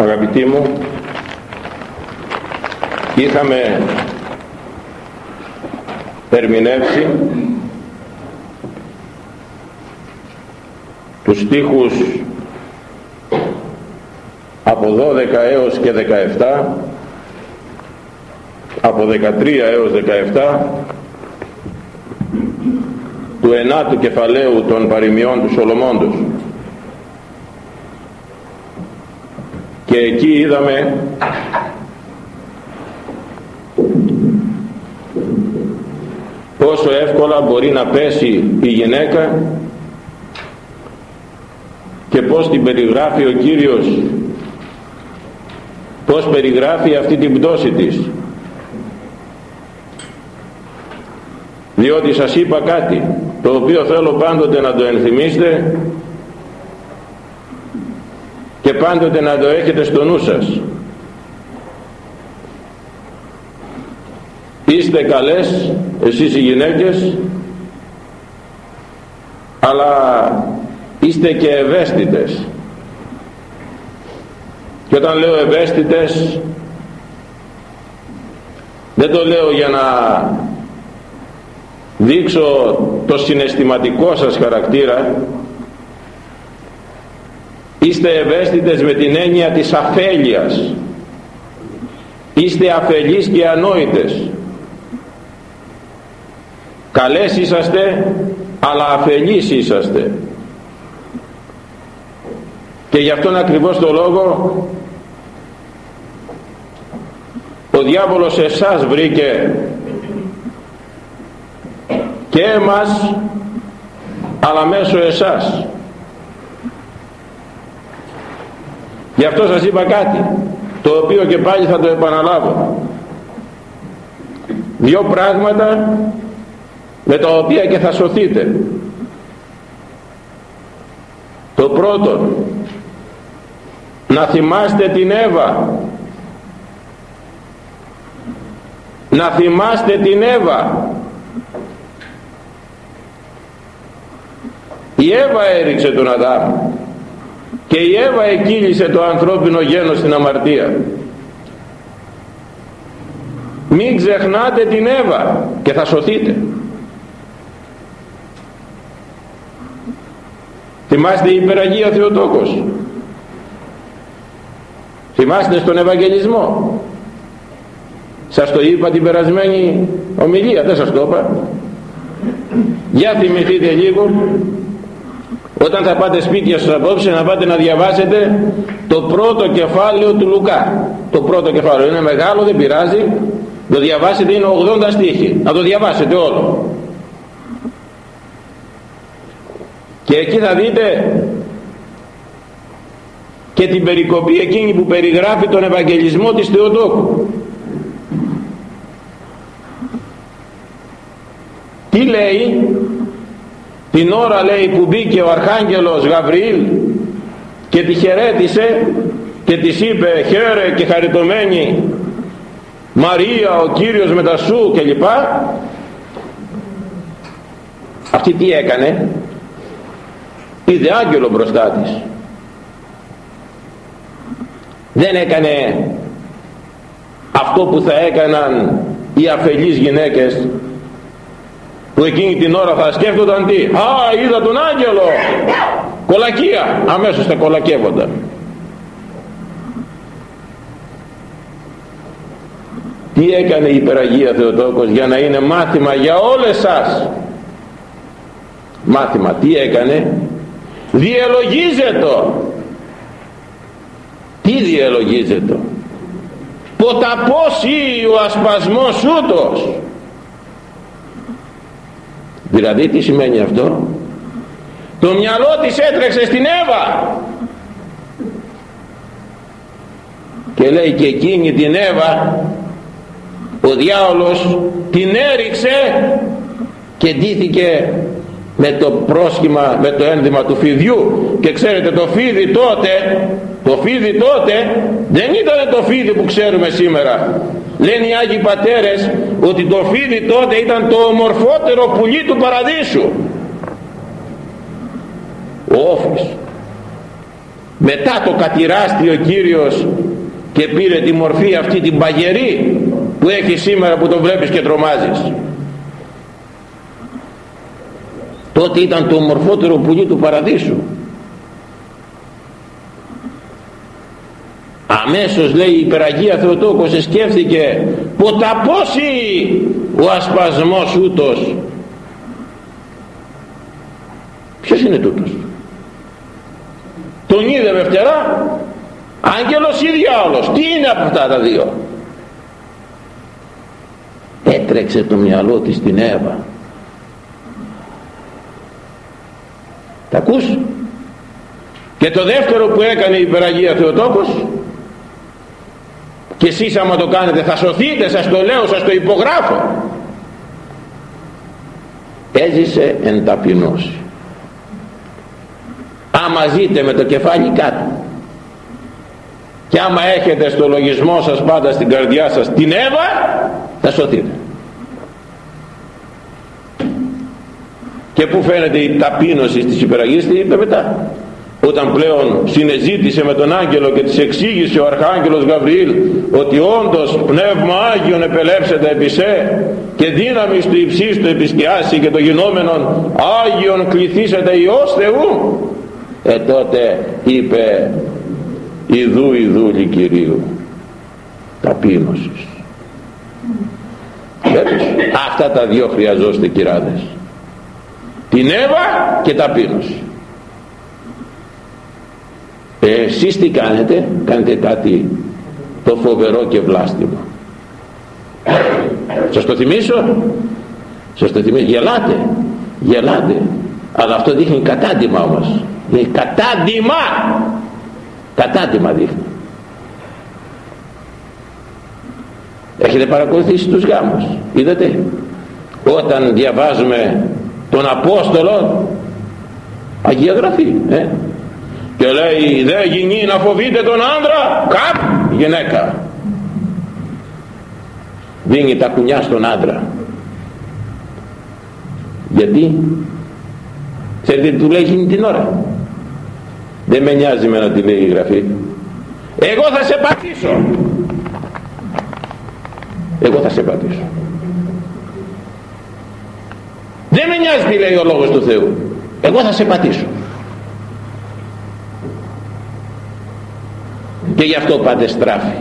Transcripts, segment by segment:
αγαπητοί μου είχαμε ερμηνεύσει τους στίχους από 12 έως και 17 από 13 έως 17 του ενάτου κεφαλαίου των παροιμιών του Σολομώντος και εκεί είδαμε πόσο εύκολα μπορεί να πέσει η γυναίκα και πως την περιγράφει ο Κύριος πως περιγράφει αυτή την πτώση της. Διότι σας είπα κάτι το οποίο θέλω πάντοτε να το ενθυμίστε και πάντοτε να το έχετε στο νου σας. Είστε καλές εσείς οι γυναίκες αλλά είστε και ευαίσθητες. Και όταν λέω ευαίσθητες δεν το λέω για να δείξω το συναισθηματικό σας χαρακτήρα είστε ευαίσθητες με την έννοια της αφέλειας. Είστε αφελείς και ανόητες. Καλές είσαστε αλλά αφελείς είσαστε. Και γι' αυτόν ακριβώς το λόγο ο διάβολος εσάς βρήκε και εμάς αλλά μέσω εσάς γι' αυτό σας είπα κάτι το οποίο και πάλι θα το επαναλάβω. Δύο πράγματα με τα οποία και θα σωθείτε. Το πρώτο να θυμάστε την Εύα. Να θυμάστε την Εύα. Η Εύα έριξε τον Αδάμ και η Εύα εκκύλησε το ανθρώπινο γένος στην αμαρτία. Μην ξεχνάτε την Εύα και θα σωθείτε. Θυμάστε η υπεραγία Θεοτόκος. Θυμάστε στον Ευαγγελισμό. Σας το είπα την περασμένη ομιλία δεν σας το είπα. Για θυμηθείτε λίγο όταν θα πάτε σπίτια σας απόψε να πάτε να διαβάσετε το πρώτο κεφάλαιο του Λουκά. Το πρώτο κεφάλαιο. Είναι μεγάλο δεν πειράζει. Το διαβάσετε είναι 80 στίχοι να το διαβάσετε όλο. Και εκεί θα δείτε και την περικοπή εκείνη που περιγράφει τον Ευαγγελισμό της Θεοτόκου. Τι λέει; Την ώρα λέει που μπήκε ο Αρχάγγελος Γαβριήλ και τη χαιρέτησε και της είπε χαίρε και χαριτωμένη Μαρία ο Κύριος με τα σου και λοιπά αυτή τι έκανε; Είδε άγγελο μπροστά της. Δεν έκανε αυτό που θα έκαναν οι αφελείς γυναίκες που εκείνη την ώρα θα σκέφτονταν τι; Α είδα τον άγγελο! Κολακία! Αμέσως τα κολακεύονταν. Τι έκανε η υπεραγία Θεοτόκος για να είναι μάθημα για όλες σας; Μάθημα τι έκανε; Διελογίζεται τι διελογίζεται ποταπός ή ο ασπασμός ούτως δηλαδή τι σημαίνει αυτό; Το μυαλό της έτρεξε στην Εύα. Και λέει και εκείνη την Εύα ο διάολος την έριξε και ντύθηκε με το πρόσχημα, με το ένδυμα του φιδιού και ξέρετε το φίδι τότε το φίδι τότε δεν ήταν το φίδι που ξέρουμε σήμερα. Λένε οι Άγιοι Πατέρες ότι το φίδι τότε ήταν το ομορφότερο πουλί του παραδείσου. Ο όφης. Μετά το κατηράστη ο Κύριος και πήρε τη μορφή αυτή την παγερή που έχει σήμερα που το βλέπεις και τρομάζεις. Τότε ήταν το ομορφότερο πουλί του παραδείσου αμέσως λέει η υπεραγία Θεοτόκος σκέφτηκε ποταπόσι ο ασπασμός ούτος ποιος είναι τούτος; Τον είδε με φτερά άγγελος ή διάολος. Τι είναι από αυτά τα δύο; Έτρεξε το μυαλό της στην Εύα. Τα ακούς; Και το δεύτερο που έκανε η Υπεραγία Θεοτόκος και εσείς άμα το κάνετε θα σωθείτε σας το λέω σας το υπογράφω. Έζησε εν ταπεινώσει. Άμα ζείτε με το κεφάλι κάτω και άμα έχετε στο λογισμό σας πάντα στην καρδιά σας την Εύα θα σωθείτε. Και που φαίνεται η ταπείνωση της υπεραγής τι είπε μετά όταν πλέον συνεζήτησε με τον άγγελο και της εξήγησε ο αρχάγγελος Γαβριήλ ότι όντως πνεύμα Άγιον επελέψεται επί σε και δύναμη του υψίστου επισκιάσει και το γινόμενον Άγιον κληθήσετε Υιός Θεού. Ε τότε είπε Ιδού Ιδούλη Κυρίου ταπείνωσης αυτά τα δύο χρειαζόστε κυράδες. Την Εύα και ταπείνωση ε, εσείς τι κάνετε; Κάνετε κάτι το φοβερό και βλάστημο. Σας το θυμίσω. Σας το θυμίσω γελάτε. Γελάτε. Αλλά αυτό δείχνει κατάντημα όμως λέει κατάντημα! Κατάντημα δείχνει. Έχετε παρακολουθήσει τους γάμους. Είδατε; Όταν διαβάζουμε τον Απόστολο Αγία Γραφή ε; Και λέει δεν γίνει να φοβείτε τον άντρα καπ γυναίκα δίνει τα κουνιά στον άντρα γιατί; Ξέρετε τι του λέει εκείνη την ώρα; Δεν με νοιάζει με να τη λέει η γραφή. Εγώ θα σε πατήσω εγώ θα σε πατήσω. Δεν με νοιάζει τι λέει ο λόγος του Θεού. Εγώ θα σε πατήσω και γι' αυτό πάτε στράφη.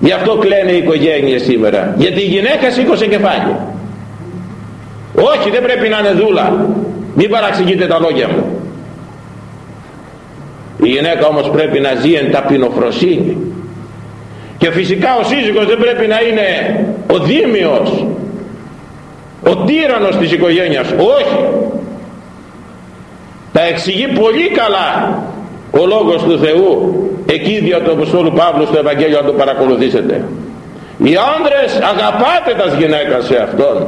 Γι' αυτό κλαίνε οι οικογένειες σήμερα. Γιατί η γυναίκα σήκωσε κεφάλι. Όχι δεν πρέπει να είναι δούλα. Μην παραξηγείτε τα λόγια μου. Η γυναίκα όμως πρέπει να ζει εν ταπεινοφροσύνη. Και φυσικά ο σύζυγος δεν πρέπει να είναι ο δίμιος ο τύρανος της οικογένειας. Όχι. Τα εξηγεί πολύ καλά ο λόγος του Θεού εκεί δια του Αποστόλου Παύλου στο Ευαγγέλιο αν το παρακολουθήσετε. Οι άντρες αγαπάτε τας γυναίκας σε Αυτόν.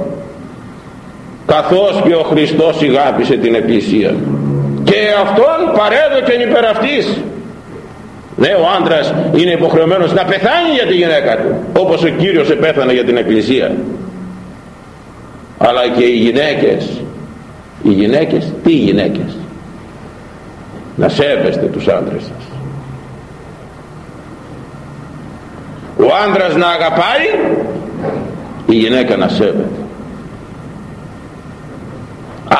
Καθώς και ο Χριστός ηγάπησε την Εκκλησία. Και Αυτόν παρέδοκεν υπέρ αυτής. Ναι ο άντρας είναι υποχρεωμένος να πεθάνει για τη γυναίκα του όπως ο Κύριος επέθανε για την Εκκλησία. Αλλά και οι γυναίκες οι γυναίκες τι γυναίκες; Να σέβεστε τους άντρες σας. Ο άντρας να αγαπάει η γυναίκα να σέβεται.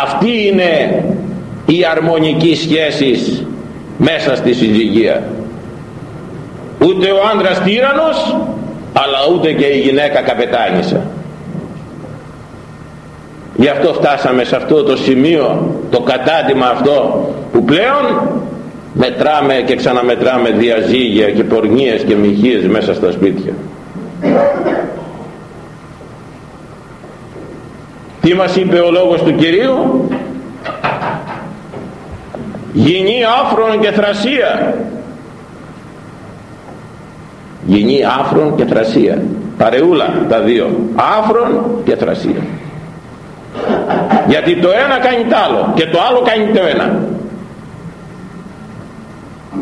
Αυτή είναι η αρμονική σχέση μέσα στη συζυγία. Ούτε ο άντρας τύρανος αλλά ούτε και η γυναίκα καπετάνισσα γι' αυτό φτάσαμε σε αυτό το σημείο το κατάντημα αυτό που πλέον μετράμε και ξαναμετράμε διαζύγια και πορνίες και μοιχείες μέσα στα σπίτια. Τι μας είπε ο λόγος του Κυρίου; Γινή άφρον και θρασία. Γινή άφρον και θρασία. Παρεούλα τα δύο. Άφρον και θρασία γιατί το ένα κάνει το άλλο και το άλλο κάνει το ένα.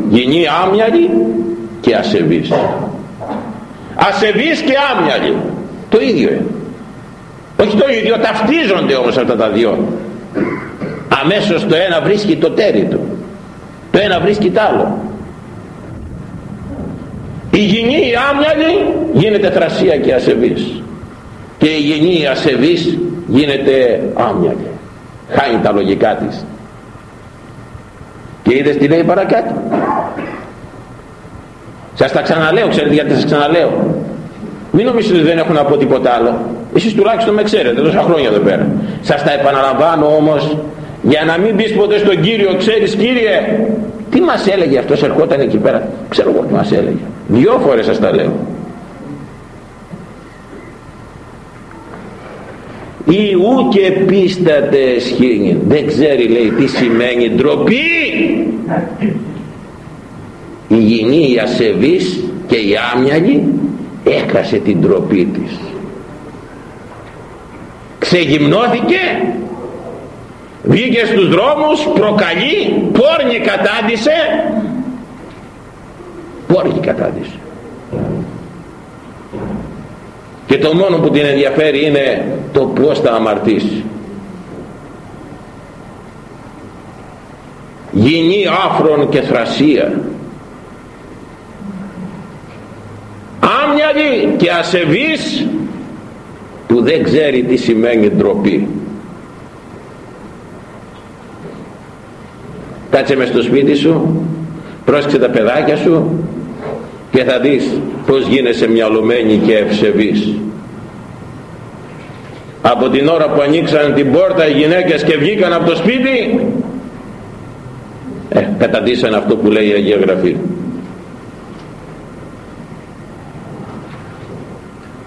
Γινή άμυαλη και ασεβής. Ασεβής και άμυαλη. Το ίδιο είναι. Όχι το ίδιο ταυτίζονται όμως αυτά τα δυο. Αμέσως το ένα βρίσκει το τέρι του. Το ένα βρίσκει τ' άλλο. Η γυνή η άμυαλη γίνεται θρασία και ασεβής. Και η γυνή η ασεβής γίνεται άμυαλη χάνει τα λογικά της. Και είδες τι λέει παρακάτω. Σας τα ξαναλέω ξέρετε γιατί σας ξαναλέω. Μην νομίζετε ότι δεν έχω να πω τίποτα άλλο. Εσείς τουλάχιστον με ξέρετε τόσα χρόνια εδώ πέρα. Σας τα επαναλαμβάνω όμως για να μην πεις ποτέ στον Κύριο ξέρεις Κύριε τι μας έλεγε αυτός ερχόταν εκεί πέρα ξέρω εγώ τι μας έλεγε. Δυο φορές σας τα λέω ή ου και πίστατε σχήνη δεν ξέρει λέει τι σημαίνει ντροπή. Η γυνή η ασεβής και η άμυαλη έχασε την ντροπή της. Ξεγυμνώθηκε βγήκε στους δρόμους προκαλεί πόρνη κατάντησε. Πόρνη κατάντησε και το μόνο που την ενδιαφέρει είναι το πως θα αμαρτήσει. Γυνή άφρον και θρασία. Άμυαλη και ασεβής που δεν ξέρει τι σημαίνει ντροπή. Κάτσε μες στο σπίτι σου πρόσεξε τα παιδάκια σου και θα δεις πως γίνεσαι μυαλωμένη και ευσεβής. Από την ώρα που ανοίξαν την πόρτα οι γυναίκες και βγήκαν από το σπίτι ε, καταντήσαν αυτό που λέει η Αγία Γραφή.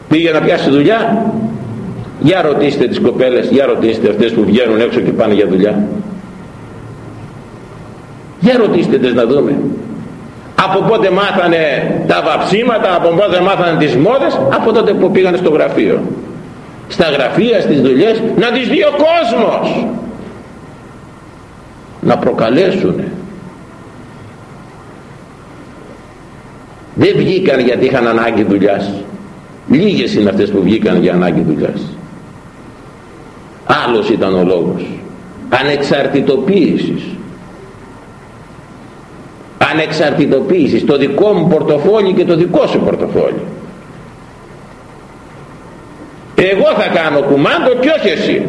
Πήγε να πιάσει δουλειά. Για ρωτήστε τις κοπέλες για ρωτήστε αυτές που βγαίνουν έξω και πάνε για δουλειά. Για ρωτήστε τις να δούμε από πότε μάθανε τα βαψίματα από πότε μάθανε τις μόδες από τότε που πήγανε στο γραφείο. Στα γραφεία, στις δουλειές να τις δει ο κόσμος. Να προκαλέσουν δεν βγήκαν γιατί είχαν ανάγκη δουλειάς. Λίγες είναι αυτές που βγήκαν για ανάγκη δουλειάς. Άλλος ήταν ο λόγος. Ανεξαρτητοποίησης ανεξαρτητοποίησης το δικό μου πορτοφόλι και το δικό σου πορτοφόλι. Εγώ θα κάνω κουμάντο και όχι εσύ.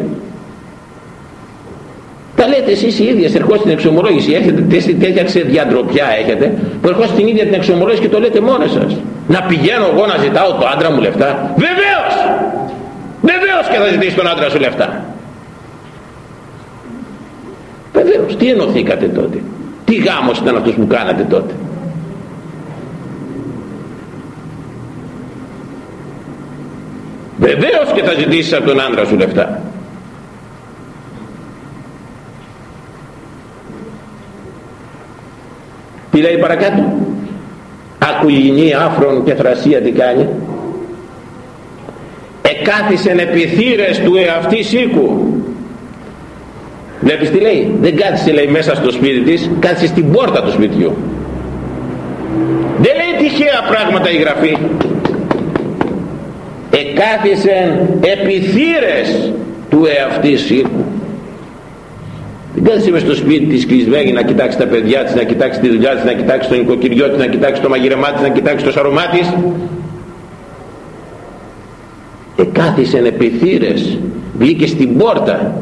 Τα λέτε εσείς οι ίδιες ερχόστε στην εξομολόγηση. Έχετε τέτοια ξεδιαντροπιά έχετε που ερχόστε στην ίδια την εξομολόγηση και το λέτε μόνοι σας. Να πηγαίνω εγώ να ζητάω το άντρα μου λεφτά. Βεβαίως! Βεβαίως και θα ζητήσει τον άντρα σου λεφτά. Βεβαίως. Τι ενωθήκατε τότε; Τι γάμος ήταν αυτός που κάνατε τότε; Βεβαίως και θα ζητήσεις από τον άντρα σου λεφτά. Τι λέει παρακάτω; Ακουγινή άφρον και θρασία τι κάνει. Εκάθισεν επιθύρες του εαυτής οίκου βλέπεις τι λέει; Δεν κάθισε λέει μέσα στο σπίτι της κάθισε στην πόρτα του σπιτιού. Δεν λέει τυχαία πράγματα η γραφή. Εκάθισεν επιθύρες του εαυτής οίκου δεν κάθισε μες στο σπίτι της κλεισμένη να κοιτάξει τα παιδιά της, να κοιτάξει τη δουλειά της, να κοιτάξει τον οικοκυριό της, να κοιτάξει το μαγειρεμά της, να κοιτάξει το σαρωμά της. Εκάθισεν επιθύρες, βγήκε στην πόρτα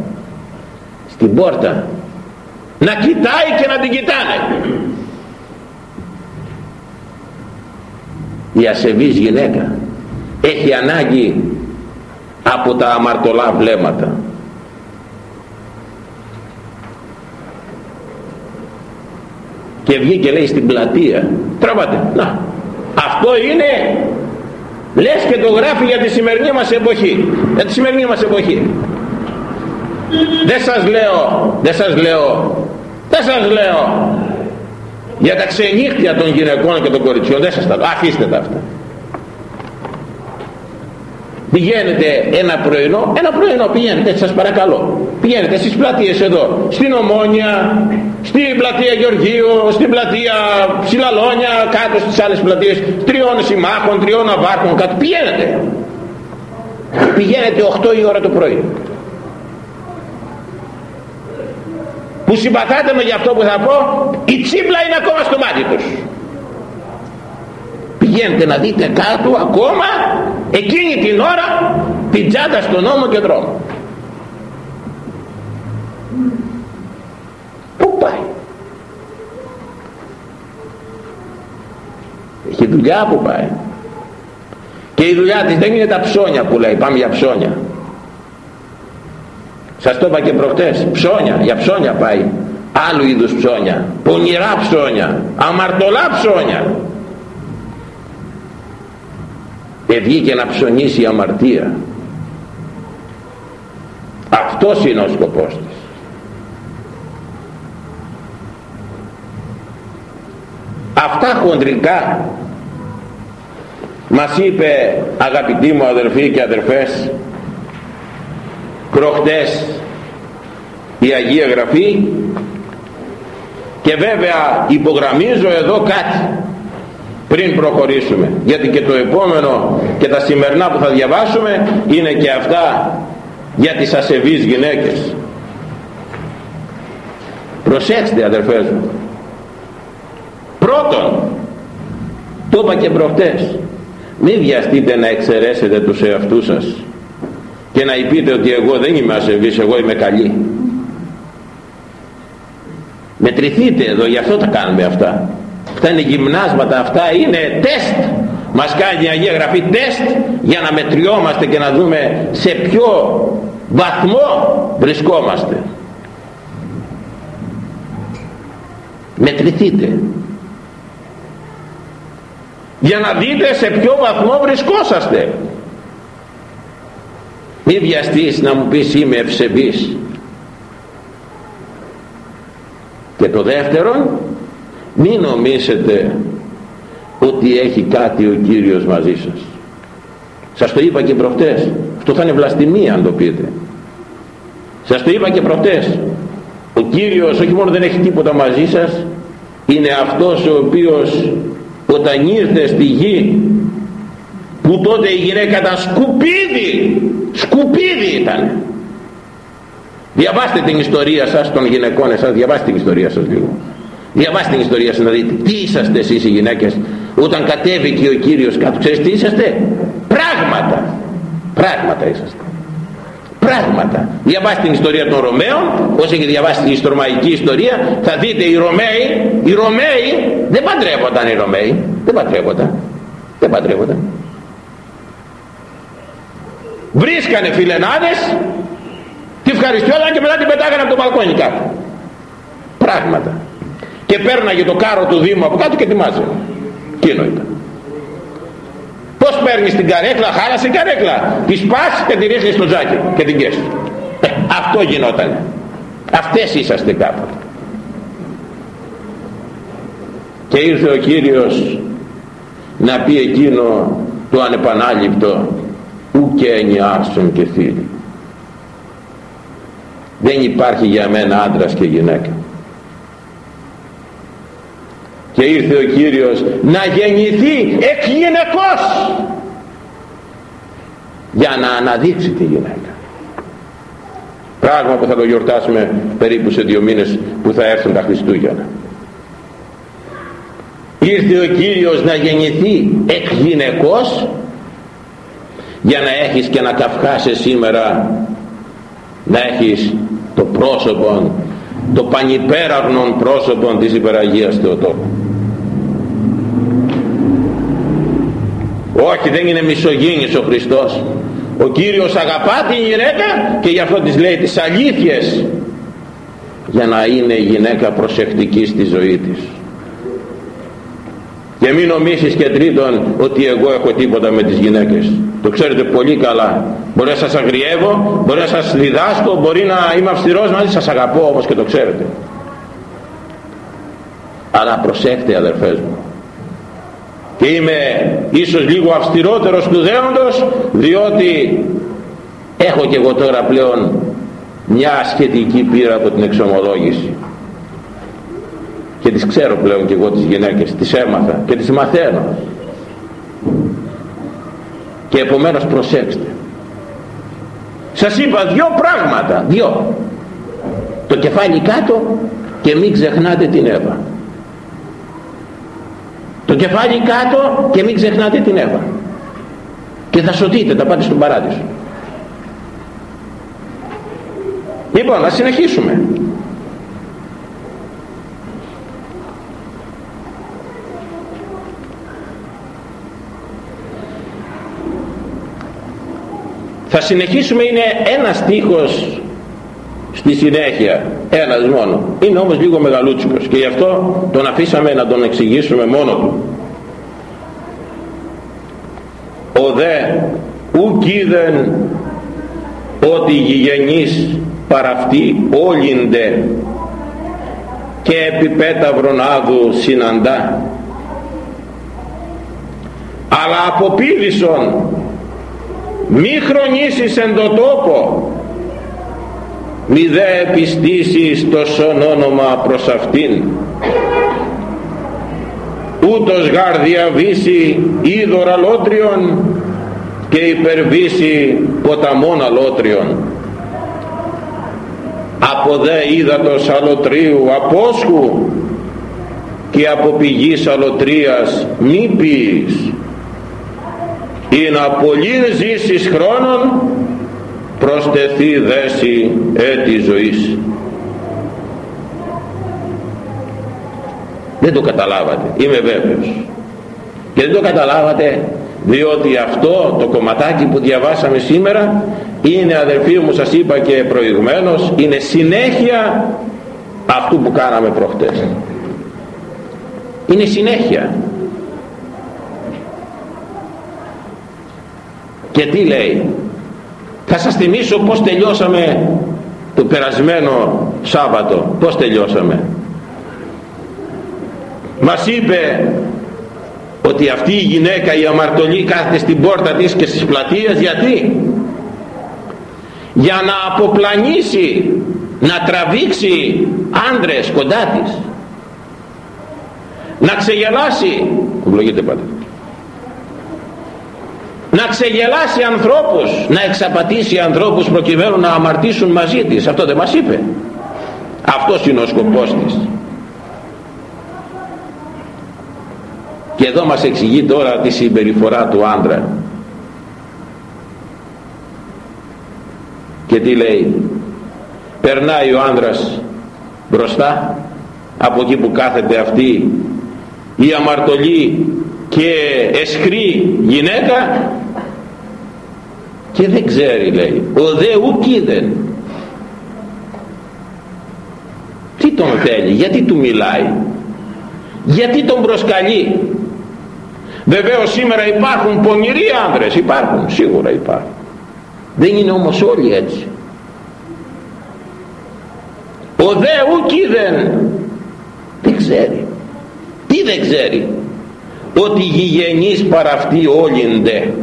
την πόρτα. Να κοιτάει και να την κοιτάνε. Η ασεβής γυναίκα έχει ανάγκη από τα αμαρτωλά βλέμματα. Και βγήκε λέει στην πλατεία. Τραβάτε να. Αυτό είναι λες και το γράφει για τη σημερινή μας εποχή. Για τη σημερινή μας εποχή δεν σας λέω δεν σας λέω δεν σας λέω. Για τα ξενύχτια των γυναικών και των κοριτσιών δεν σας τα λέω. Αφήστε τα αυτά. Πηγαίνετε ένα πρωινό ένα πρωινό πηγαίνετε σας παρακαλώ. Πηγαίνετε στις πλατείες εδώ στην Ομόνια στην πλατεία Γεωργίου στην πλατεία Ψηλαλόνια κάτω στις άλλες πλατείες τριών συμμάχων, τριών αβάρχων κάτω. Πηγαίνετε. Πηγαίνετε 8 η ώρα το πρωί που συμπαθάτε με για αυτό που θα πω η τσίπλα είναι ακόμα στο μάτι τους. Πηγαίνετε να δείτε κάτω ακόμα εκείνη την ώρα την τσάντα στον νόμο και δρόμο. Πού πάει; Έχει δουλειά που πάει. Και η δουλειά της δεν είναι τα ψώνια που λέει πάμε για ψώνια σας το είπα και προχτές ψώνια για ψώνια πάει. Άλλου είδους ψώνια. Πονηρά ψώνια. Αμαρτωλά ψώνια. Ευγήκε να ψωνίσει η αμαρτία. Αυτός είναι ο σκοπός της. Αυτά χοντρικά μας είπε αγαπητοί μου αδερφοί και αδερφές προχτές η Αγία Γραφή και βέβαια υπογραμμίζω εδώ κάτι πριν προχωρήσουμε γιατί και το επόμενο και τα σημερινά που θα διαβάσουμε είναι και αυτά για τις ασεβείς γυναίκες. Προσέξτε αδερφές μου. Πρώτον το είπα και προχτές μην βιαστείτε να εξαιρέσετε τους εαυτούς σας και να πείτε ότι εγώ δεν είμαι ασεβής, εγώ είμαι καλή. Μετρηθείτε εδώ, γι' αυτό τα κάνουμε αυτά. Αυτά είναι γυμνάσματα, αυτά είναι τεστ. Μας κάνει η Αγία Γραφή τεστ για να μετριόμαστε και να δούμε σε ποιο βαθμό βρισκόμαστε. Μετρηθείτε. Για να δείτε σε ποιο βαθμό βρισκόσαστε μη βιαστείς να μου πεις είμαι ευσεβής και το δεύτερον μην νομίσετε ότι έχει κάτι ο Κύριος μαζί σας. Σας το είπα και προχτές. Αυτό θα είναι βλαστημία αν το πείτε. Σας το είπα και προχτές. Ο Κύριος όχι μόνο δεν έχει τίποτα μαζί σας είναι αυτός ο οποίος όταν ήρθε στη γη που τότε η γυναίκα ήταν σκουπίδι σκουπίδι ήταν. Διαβάστε την ιστορία σας των γυναικών εσάς διαβάστε την ιστορία σας λίγο διαβάστε την ιστορία σας να δείτε τι είσαστε εσείς οι γυναίκες όταν κατέβηκε ο Κύριος κάτω. Ξέρεις τι είσαστε; Πράγματα. Πράγματα είσαστε. Πράγματα. Διαβάστε την ιστορία των Ρωμαίων. Όσοι έχει διαβάσει την ιστρομαϊκή ιστορία θα δείτε οι Ρωμαίοι οι Ρωμαίοι δεν παντρεύονταν οι Ρωμαίοι. Δεν παντρεύονταν. Δεν παντρεύονταν βρίσκανε φιλενάδες τη ευχαριστιόταν και μετά την πετάγανε από το μπαλκόνι κάτω. Πράγματα. Και πέρναγε το κάρο του Δήμου από κάτω και τη μάζευε εκείνο ήταν πως παίρνεις την καρέκλα χάλασε η καρέκλα. Τη σπάς και τη ρίχνεις στο τζάκι και την καίσεις ε, αυτό γινόταν αυτές είσαστε κάποτε. Και ήρθε ο Κύριος να πει εκείνο το ανεπανάληπτο ου και ενιάρσον και φίλοι δεν υπάρχει για μένα άντρας και γυναίκα. Και ήρθε ο Κύριος να γεννηθεί εκ γυναικός για να αναδείξει τη γυναίκα. Πράγμα που θα το γιορτάσουμε περίπου σε δύο μήνες που θα έρθουν τα Χριστούγεννα. Ήρθε ο Κύριος να γεννηθεί εκ γυναικός για να έχεις και να καυχάσαι σήμερα να έχεις το πρόσωπο το πανυπέραγνον πρόσωπο της υπεραγίας Θεοτόκου. Όχι δεν είναι μισογίνης ο Χριστός. Ο Κύριος αγαπά την γυναίκα και γι' αυτό της λέει τις αλήθειες για να είναι η γυναίκα προσεκτική στη ζωή της και μην νομίσεις και τρίτον ότι εγώ έχω τίποτα με τις γυναίκες. Το ξέρετε πολύ καλά. Μπορεί να σας αγριεύω μπορεί να σας διδάσκω μπορεί να είμαι αυστηρός μαζί σας αγαπώ όμως και το ξέρετε. Αλλά προσέχτε αδερφές μου και είμαι ίσως λίγο αυστηρότερος του δέοντος διότι έχω και εγώ τώρα πλέον μια σχετική πείρα από την εξομολόγηση και τις ξέρω πλέον και εγώ τις γυναίκες τις έμαθα και τις μαθαίνω. Και επομένως προσέξτε. Σας είπα δυο πράγματα δυο. Το κεφάλι κάτω και μην ξεχνάτε την Εύα. Το κεφάλι κάτω και μην ξεχνάτε την Εύα. Και θα σωτείτε θα πάτε στον παράδεισο. Λοιπόν να συνεχίσουμε θα συνεχίσουμε είναι ένας στίχος στη συνέχεια ένας μόνο. Είναι όμως λίγο μεγαλούτσικος και γι' αυτό τον αφήσαμε να τον εξηγήσουμε μόνο του. Ο δε ουκ είδεν ότι οι γηγενείς παραυτοί όλυνται και επί πέταυρον άδου συναντά. Αλλά αποπίδησον μη χρονίσεις εν το τόπο. Μη δε επιστήσεις το σον όνομα προς αυτήν. Ούτως γάρ διαβήσει είδωρ αλότριον και υπερβήσει ποταμών αλότριον από δε ύδατος αλωτρίου απόσχου και από πηγής αλωτρίας μη πεις ή να πολύ ζήσεις χρόνων προστεθεί δέση έτη ζωής. Δεν το καταλάβατε είμαι βέβαιος. Και δεν το καταλάβατε διότι αυτό το κομματάκι που διαβάσαμε σήμερα είναι αδερφοί μου σας είπα και προηγουμένως είναι συνέχεια αυτού που κάναμε προχτές. Είναι συνέχεια και τι λέει; Θα σας θυμίσω πως τελειώσαμε το περασμένο Σάββατο. Πως τελειώσαμε; Μας είπε ότι αυτή η γυναίκα η αμαρτωλή κάθεται στην πόρτα της και στις πλατείες. Γιατί; Για να αποπλανήσει να τραβήξει άντρες κοντά της. Να ξεγελάσει. Ευλογείτε πάντα να ξεγελάσει ανθρώπους να εξαπατήσει ανθρώπους προκειμένου να αμαρτήσουν μαζί της. Αυτό δεν μας είπε. Αυτός είναι ο σκοπός της. Και εδώ μας εξηγεί τώρα τη συμπεριφορά του άντρα. Και τι λέει. Περνάει ο άντρας μπροστά από εκεί που κάθεται αυτή η αμαρτωλή και εσχρή γυναίκα και δεν ξέρει λέει ο δε ουκίδεν τι τον θέλει γιατί του μιλάει γιατί τον προσκαλεί. Βεβαίως σήμερα υπάρχουν πονηροί άνδρες υπάρχουν σίγουρα υπάρχουν. Δεν είναι όμως όλοι έτσι. Ο δε ουκίδεν δεν ξέρει. Τι δεν ξέρει ότι γηγενείς παραυτοί όλυνται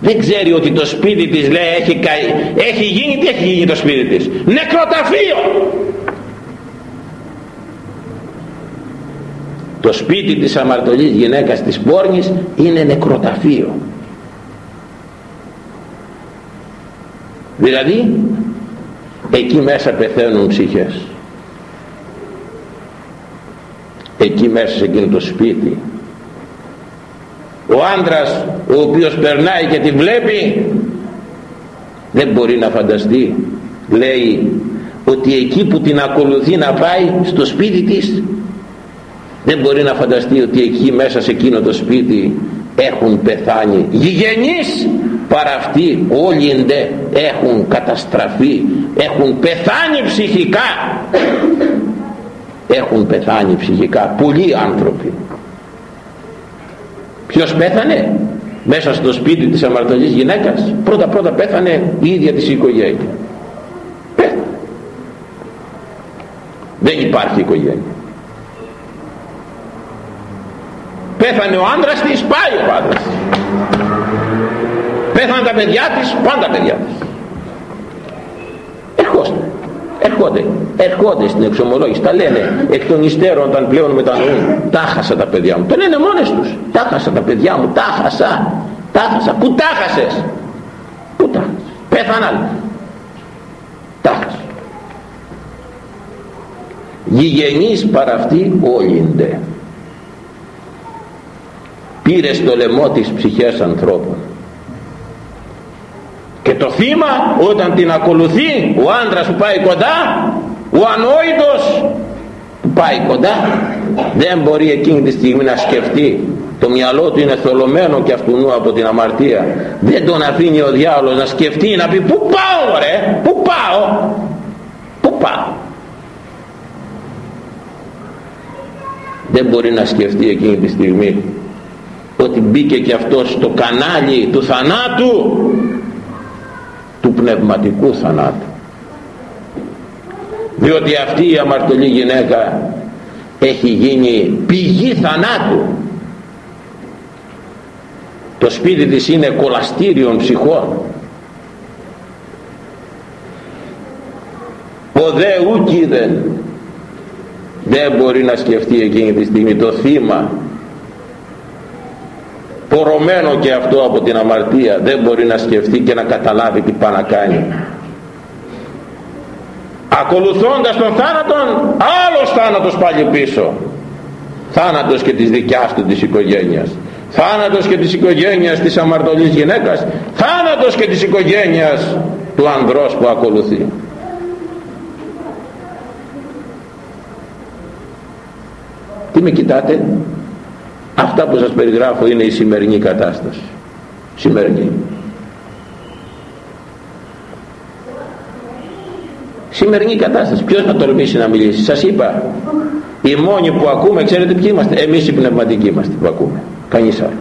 δεν ξέρει ότι το σπίτι της λέει έχει, καεί, έχει γίνει τι έχει γίνει το σπίτι της; Νεκροταφείο! Το σπίτι της αμαρτωλής γυναίκας της πόρνης είναι νεκροταφείο. Δηλαδή εκεί μέσα πεθαίνουν ψυχές. Εκεί μέσα σε εκείνο το σπίτι ο άντρας ο οποίος περνάει και τη βλέπει δεν μπορεί να φανταστεί λέει ότι εκεί που την ακολουθεί να πάει στο σπίτι της. Δεν μπορεί να φανταστεί ότι εκεί μέσα σε εκείνο το σπίτι έχουν πεθάνει γηγενείς παρά αυτοί όλοι εντε έχουν καταστραφεί έχουν πεθάνει ψυχικά. Έχουν πεθάνει ψυχικά πολλοί άνθρωποι ποιος πέθανε; Μέσα στο σπίτι της αμαρτωλής γυναίκας. Πρώτα πρώτα πέθανε η ίδια της οικογένεια. Πέθανε δεν υπάρχει οικογένεια. Πέθανε ο άντρας της πάει ο άντρας της. Πέθανε τα παιδιά της πάντα τα παιδιά της. ερχόστε ερχόνται, ερχόνται στην εξομολόγηση. Τα λένε εκ των υστέρων όταν πλέον μετανοούν. Τα χάσα τα παιδιά μου. Το λένε μόνες τους. Τα χάσα τα παιδιά μου. Τα χάσα. Τα χάσα. Που τα χάσες; Που τα πέθαναν τα χάσα. Γηγενείς παρά αυτοί όλυνται πήρες στο λαιμό της ψυχές ανθρώπων και το θύμα όταν την ακολουθεί ο άντρας που πάει κοντά ο ανόητος που πάει κοντά δεν μπορεί εκείνη τη στιγμή να σκεφτεί το μυαλό του είναι θολωμένο και αυτού από την αμαρτία. Δεν τον αφήνει ο διάολος να σκεφτεί να πει πού πάω ρε πού πάω πού πάω δεν μπορεί να σκεφτεί εκείνη τη στιγμή ότι μπήκε και αυτός στο κανάλι του θανάτου του πνευματικού θανάτου. Διότι αυτή η αμαρτωλή γυναίκα έχει γίνει πηγή θανάτου. Το σπίτι της είναι κολαστήριον ψυχών. Ο δε ούκηδεν δεν μπορεί να σκεφτεί εκείνη τη στιγμή το θύμα πορωμένο και αυτό από την αμαρτία δεν μπορεί να σκεφτεί και να καταλάβει τι πάει να κάνει. Ακολουθώντας τον θάνατον άλλος θάνατος πάλι πίσω. Θάνατος και της δικιάς του της οικογένειας. Θάνατος και της οικογένειας της αμαρτωλής γυναίκας. Θάνατος και της οικογένειας του ανδρός που ακολουθεί. Τι με κοιτάτε; Αυτά που σας περιγράφω είναι η σημερινή κατάσταση. Σημερινή. Σημερινή κατάσταση. Ποιος να τολμήσει να μιλήσει. Σας είπα. Οι μόνοι που ακούμε ξέρετε ποιοι είμαστε. Εμείς οι πνευματικοί είμαστε που ακούμε. Κανείς άλλος.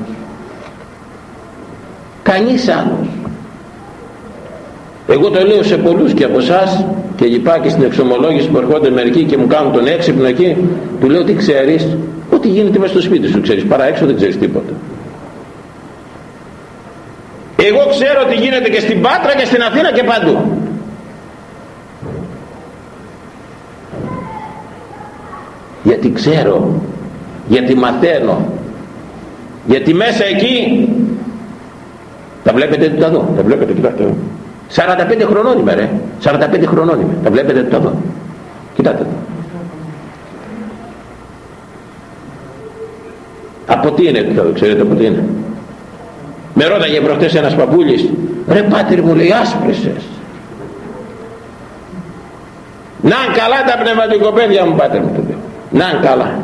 Κανείς άλλος. Εγώ το λέω σε πολλούς και από εσάς και λοιπά και στην εξομολόγηση που ερχόνται μερικοί και μου κάνουν τον έξυπνο εκεί του λέω τι ξέρεις ό,τι γίνεται μέσα στο σπίτι σου ξέρεις. Παρά έξω δεν ξέρεις τίποτα. Εγώ ξέρω τι γίνεται και στην Πάτρα και στην Αθήνα και παντού. Γιατί ξέρω γιατί μαθαίνω γιατί μέσα εκεί τα βλέπετε τα δω τα βλέπετε κοιτάξτε 45 χρονών είμαι ρε. 45 χρονών είμαι. Τα βλέπετε τα δω. Κοιτάτε από τι είναι το ξέρετε από τι είναι. Με ρώταγε προχτές ένας παππούλης ρε πάτερ μου λέει άσπρεσες να καλά τα πνευματικοπαίδια μου πάτερ μου το λέω. Να καλά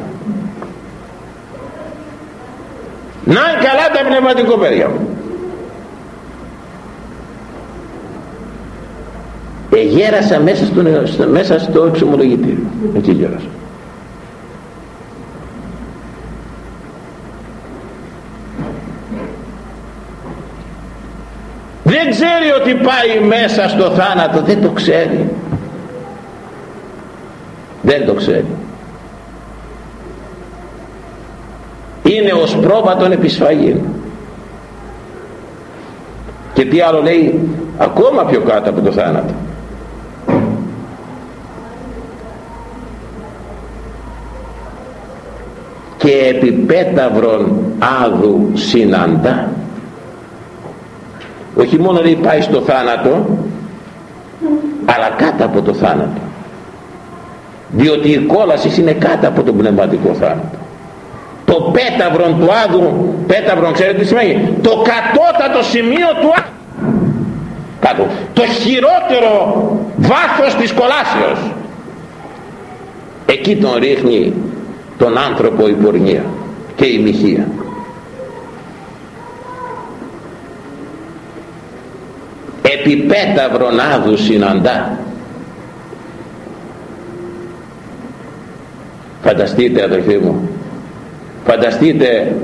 να καλά τα πνευματικοπαίδια μου εγέρασα μέσα στο, μέσα στο εξομολογητήριο. Εκεί γέρασα δεν ξέρει ότι πάει μέσα στο θάνατο δεν το ξέρει. Δεν το ξέρει. Είναι ως πρόβατον επισφαγή και τι άλλο λέει ακόμα πιο κάτω από το θάνατο. Και επιπέταυρον άδου συναντά όχι μόνο λέει πάει στο θάνατο αλλά κάτω από το θάνατο. Διότι η κόλαση είναι κάτω από τον πνευματικό θάνατο. Το πέταυρον του άδου πέταυρον ξέρετε τι σημαίνει; Το κατώτατο σημείο του άδου κάτω. Το χειρότερο βάθος της κολάσεως. Εκεί τον ρίχνει τον άνθρωπο η πορνεία και η μοιχεία επιπέταυρον άδου συναντά φανταστείτε αδελφοί μου φανταστείτε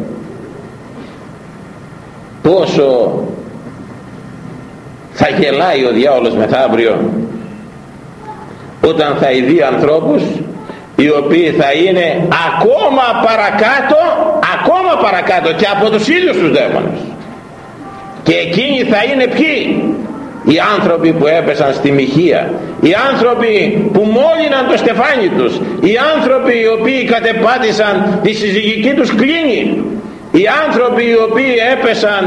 πόσο θα γελάει ο διάολος μεθαύριο όταν θα ειδεί ανθρώπους οι οποίοι θα είναι ακόμα παρακάτω ακόμα παρακάτω και από τους ίδιους τους δαίμονες. Και εκείνοι θα είναι ποιοι; Οι άνθρωποι που έπεσαν στη μοιχεία οι άνθρωποι που μόλυναν το στεφάνι τους οι άνθρωποι οι οποίοι κατεπάτησαν τη συζυγική τους κλίνη οι άνθρωποι οι οποίοι έπεσαν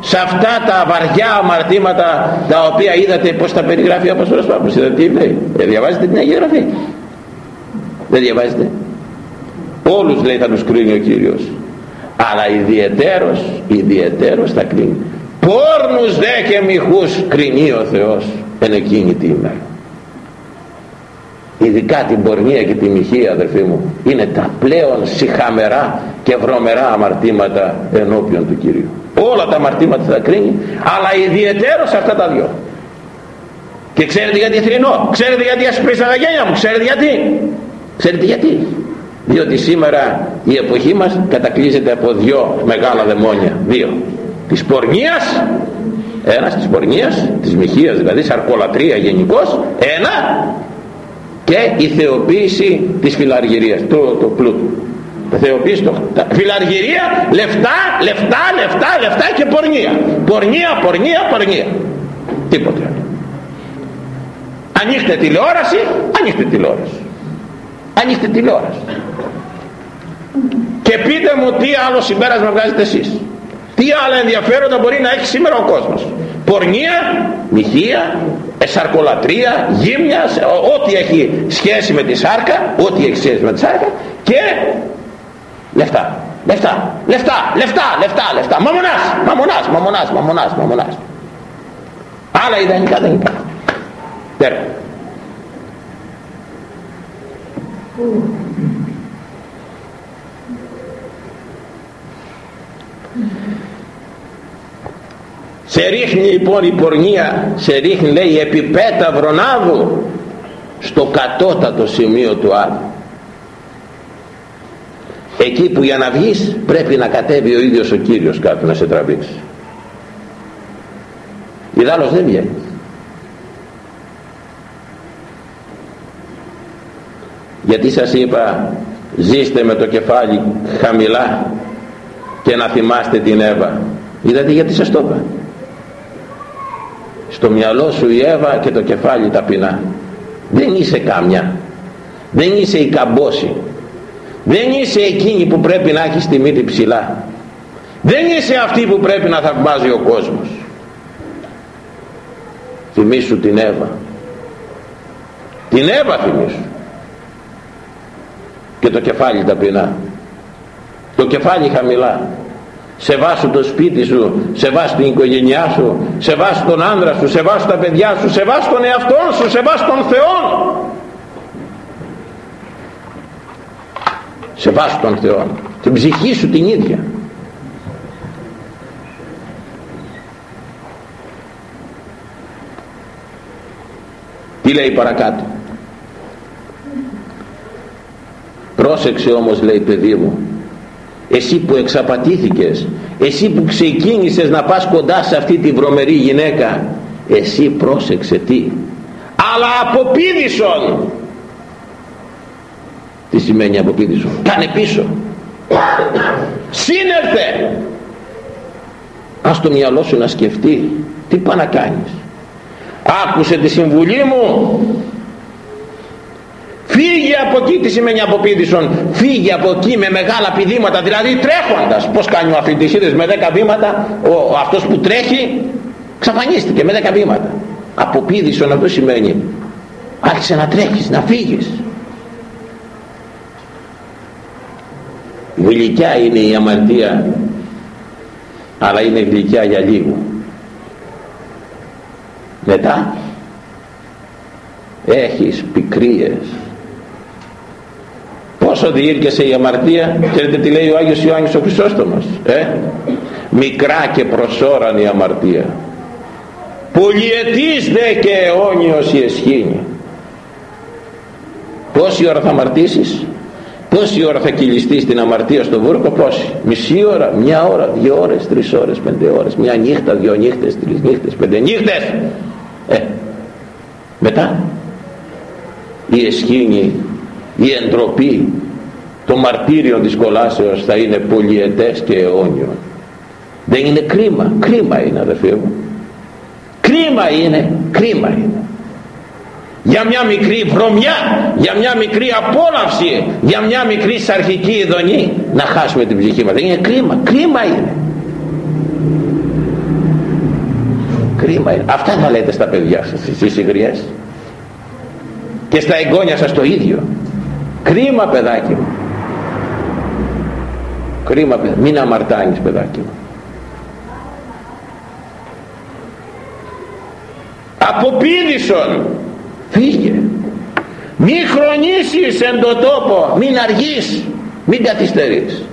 σε αυτά τα βαριά αμαρτήματα τα οποία είδατε πως τα περιγράφει ο Απόστολος Παύλος. Είδατε τι λέει; Ε, διαβάζετε την Αγία Γραφή. Δεν διαβάζετε. Όλους λέει θα τους κρίνει ο Κύριος. Αλλά ιδιαιτέρως ιδιαιτέρως θα κρίνει πόρνους δε και μυχούς κρινεί ο Θεός εν εκείνη τη ημέρα. Ειδικά την πορνεία και τη μοιχεία αδερφοί μου είναι τα πλέον συχαμερά και βρωμερά αμαρτήματα ενώπιον του Κυρίου. Όλα τα αμαρτήματα θα κρίνει αλλά ιδιαιτέρως αυτά τα δυο. Και ξέρετε γιατί θρηνώ ξέρετε γιατί ασπρίσαν τα γένια μου ξέρετε γιατί. Ξέρετε γιατί. Διότι σήμερα η εποχή μας κατακλείζεται από δυο μεγάλα δαιμόνια δύο της πορνείας ένας της πορνείας της μοιχείας δηλαδή σαρκολατρία γενικώς ένα και η θεοποίηση της φιλαργυρίας του, του πλούτου θεοποίηση το, φιλαργυρία λεφτά, λεφτά, λεφτά, λεφτά και πορνεία. Πορνεία, πορνεία, πορνεία. Τίποτε άλλο. Ανοίχτε τηλεόραση ανοίχτε τηλεόραση. Ανοίχτε τηλεόραση. Και πείτε μου τι άλλο συμπέρασμα βγάζετε εσείς τι άλλα ενδιαφέροντα μπορεί να έχει σήμερα ο κόσμος; Πορνεία, μοιχεία, εσαρκολατρία, γύμνια, ό,τι έχει σχέση με τη σάρκα, ό,τι έχει σχέση με τη σάρκα και λεφτά, λεφτά, λεφτά, λεφτά, λεφτά, λεφτά, μαμονάς, μαμονάς, μαμονάς, μαμονάς, μαμονάς. Άλλα ιδανικά δεν υπάρχουν. Τέρμα. Σε ρίχνει λοιπόν η πορνεία σε ρίχνει λέει επιπέτα βρονάβου στο κατώτατο σημείο του άλλου. Εκεί που για να βγεις πρέπει να κατέβει ο ίδιος ο Κύριος κάτω να σε τραβήξει. Ιδάλλως δεν βγαίνει. Γιατί σας είπα ζήστε με το κεφάλι χαμηλά και να θυμάστε την Εύα. Είδατε γιατί σας το είπα στο μυαλό σου η Εύα και το κεφάλι ταπεινά. Δεν είσαι κάμια. Δεν είσαι η καμπόση. Δεν είσαι εκείνη που πρέπει να έχεις τη μύτη ψηλά. Δεν είσαι αυτή που πρέπει να θαυμάζει ο κόσμος. Θυμήσου την Εύα. Την Εύα θυμήσου. Και το κεφάλι ταπεινά. Το κεφάλι χαμηλά σεβάσου το σπίτι σου σεβάσου την οικογένειά σου σεβάσου τον άντρα σου σεβάσου τα παιδιά σου σεβάσου τον εαυτό σου σεβάσου τον Θεό σεβάσου τον Θεό την ψυχή σου την ίδια. Τι λέει παρακάτω; Πρόσεξε όμως λέει παιδί μου εσύ που εξαπατήθηκες εσύ που ξεκίνησες να πας κοντά σε αυτή τη βρωμερή γυναίκα εσύ πρόσεξε τι. Αλλά αποπίδησον! Τι σημαίνει αποπίδησον; Κάνε πίσω. Σύνερθε! Ας το μυαλό σου να σκεφτεί τι πάει να κάνεις. Άκουσε τη συμβουλή μου φύγε από εκεί τι σημαίνει αποπίδησον. Φύγε από εκεί με μεγάλα πηδήματα δηλαδή τρέχοντας. Πως κάνει ο αθλητής με 10 βήματα ο, αυτός που τρέχει ξαφανίστηκε με 10 βήματα. Αποπίδησον αυτό σημαίνει. Άρχισε να τρέχεις να φύγεις. Γλυκιά είναι η αμαρτία αλλά είναι γλυκιά για λίγο. Μετά έχεις πικρίες πόσο διήρκεσε η αμαρτία; Ξέρετε τι λέει ο Άγιος Ιωάννης ο Χρυσόστομος ε; μικρά και προσώραν η αμαρτία. Πολυετής δε και αιώνιος η εσχήνη. Πόση ώρα θα αμαρτήσεις; Πόση ώρα θα κυλιστείς στην αμαρτία στο βούρκο; Πόση; Μισή ώρα, μια ώρα, δύο ώρες, τρεις ώρες, πέντε ώρες μια νύχτα, δύο νύχτες, τρεις νύχτες, πέντε νύχτες. Ε, μετά η εσχήνη η εντροπή το μαρτύριο της κολάσεως θα είναι πολυετές και αιώνιο. Δεν είναι κρίμα. Κρίμα είναι αδερφοί μου. Κρίμα είναι. Κρίμα είναι. Για μια μικρή βρωμιά για μια μικρή απόλαυση για μια μικρή σαρχική ειδονή να χάσουμε την ψυχή μας. Δεν είναι κρίμα. Κρίμα είναι. Κρίμα είναι. Αυτά θα λέτε στα παιδιά σας στις υγριές και στα εγγόνια σας το ίδιο κρίμα παιδάκι μου. Κρίμα παιδάκι μην αμαρτάνεις παιδάκι μου. Αποπίδησον φύγε. Μη χρονίσεις εν το τόπο. Μην αργείς. Μην καθυστερείς.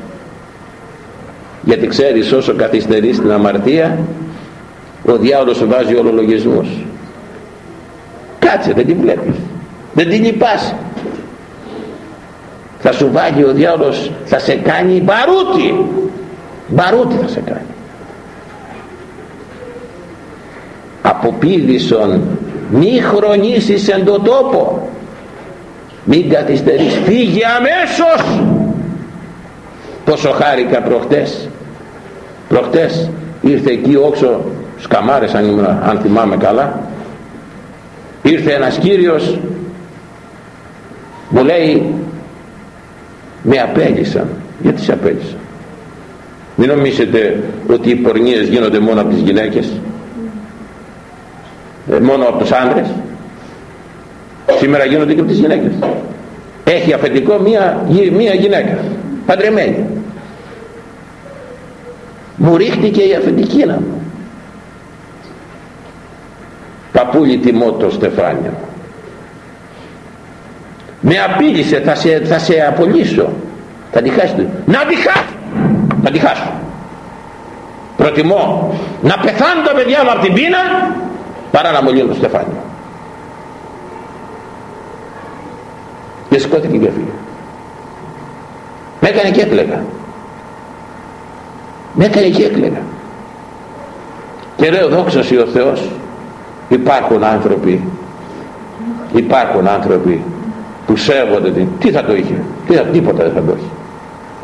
Γιατί ξέρεις όσο καθυστερείς την αμαρτία ο διάολος σου βάζει ολογισμούς κάτσε δεν την βλέπεις. Δεν την λυπάσαι θα σου βάλει ο διάολος θα σε κάνει μπαρούτι. Μπαρούτι θα σε κάνει. Αποπίδησον μη χρονίσεις εν το τόπο. Μην καθυστερείς φύγε αμέσως. Πόσο χάρηκα προχτές. Προχτές ήρθε εκεί όξο σκαμάρες αν, αν θυμάμαι καλά. Ήρθε ένας κύριος μου λέει με απέλησαν γιατί σε απέλησαν μην νομίζετε ότι οι πορνίες γίνονται μόνο από τις γυναίκες; Ε, μόνο από τους άντρες σήμερα γίνονται και από τις γυναίκες. Έχει αφεντικό μία, μία γυναίκα παντρεμένη. Μου ρίχτηκε η αφεντική να μου. Παππούλη τιμώ το Στεφάνιο με απείλησε θα σε, θα σε απολύσω. Θα τη χάσει να τη χάσω! Να τη χάσω. Προτιμώ να πεθάνω τα παιδιά μου από την πείνα παρά να μολύνω το Στεφάνιο και σηκώθηκε και έφυγε. Με έκανε και έκλαιγα με έκανε και έκλαιγα και λέω δόξα ο Θεός υπάρχουν άνθρωποι υπάρχουν άνθρωποι που σέβονται την τι θα το είχε; Τι θα, τίποτα δεν θα το έχει